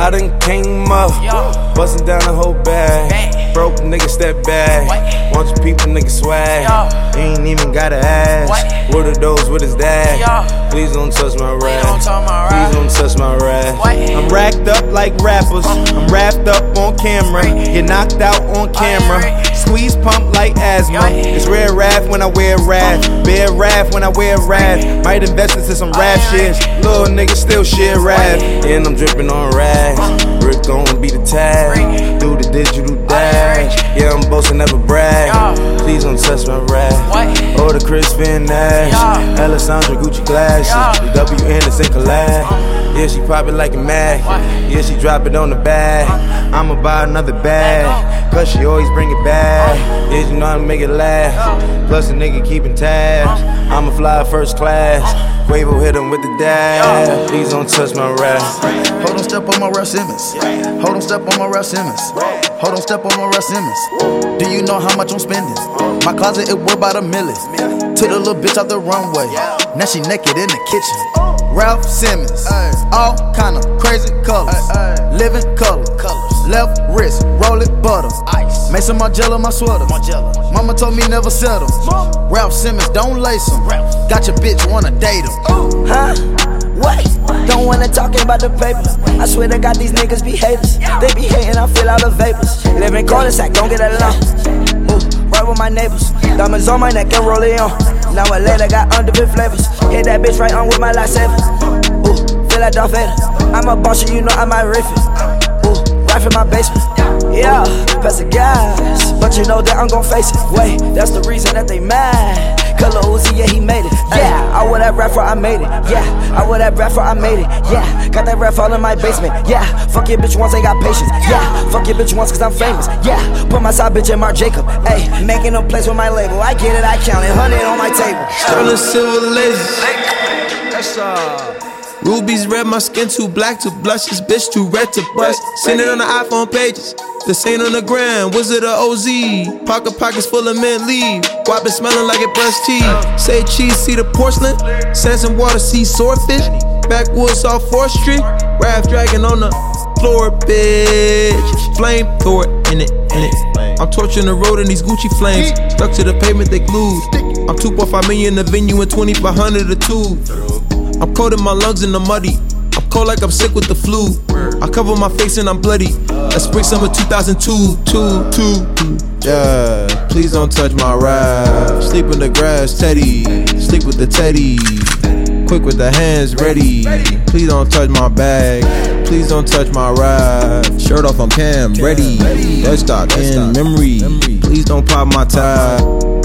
I done came up, bustin' down the whole bag. Broke nigga step back, want your people nigga swag. You ain't even gotta ask, what? Are those, his dad. Please don't touch my rag, please don't touch my rap. I'm racked up like rappers, I'm wrapped up on camera, get knocked out on camera. Squeeze pump like asthma. It's rare wrath when I wear wrath. Bear wrath when I wear wrath. Might invest into some rap shit. Little nigga still shit rap. And I'm dripping on rags. Rick gon' be the tag. Do the digital dash. Yeah, I'm boasting, never brag. Please don't touch my rap. Or the Crispin ass. Alessandra Gucci glasses. The WN the same collab. Yeah, she pop it like a mag. Yeah, she drop it on the bag. I'ma buy another bag. Cause she always bring it back. Yeah, you know how to make it laugh. Plus a nigga keeping tabs. I'ma fly first class. Quavo hit him with the dab. Please don't touch my rap. Hold on, step on my Russ Simmons. Hold on, step on my Russ Simmons. Hold on, step on my Russ Simmons. Do you know how much I'm spending? My closet, it worth about a million. Took the little bitch out the runway. Now she naked in the kitchen. Raf Simons, all kind of crazy colors, living color. Left wrist, roll it butter. Ice. Make some Margiela my sweater. Mama told me never settle. Raf Simons, don't lace him. Got your bitch wanna date him. Huh? What? Don't wanna talk about the papers. I swear to God, these niggas be haters. They be hating, I feel all the vapors. Live in cul-de-sac, don't get along. Ooh, right with my neighbors. Diamonds on my neck and roll it on. Now I later got underbit flavors. Hit that bitch right on with my lightsaber. Ooh, feel like Darth Vader. I'm a boss, you know I might riff it. Ooh, right from my basement. Yeah, pass the gas. But you know that I'm gon' face it. Wait, that's the reason that they mad. Color Uzi, yeah, he made it. Yeah, I wear that rap for I made it. Yeah, I wear that rap for I made it. Yeah, got that rap all in my basement. Yeah, fuck your bitch once, ain't got patience. Yeah, fuck your bitch once, cause I'm famous. Yeah, put my side bitch in Marc Jacob. Ayy, making a place with my label. I get it, I count it. 100 on my table. Turn Sterling silver lasers. Rubies red, my skin too black to blush. This bitch too red to bust. Seen it on the iPhone pages. This ain't on the gram, Wizard of OZ. Pocket pockets full of mint leaf. Wop it smelling like it brushed teeth. Say cheese, see the porcelain. Sands and water, see swordfish. Backwoods off 4th Street. Raft dragon on the floor, bitch. Flame it in it, in it. I'm torching the road in these Gucci flames. Stuck to the pavement, they glued. I'm 2.5 million the venue and 2500 a two. I'm coating my lungs in the muddy. I'm cold like I'm sick with the flu. I cover my face and I'm bloody. That's spring summer 2002, two, two. Yeah, please don't touch my rap. Sleep in the grass, Teddy. Sleep with the Teddy. Quick with the hands ready. Please don't touch my bag. Please don't touch my rap. Shirt off, I'm cam, ready. Dead stock in memory. Please don't pop my tab.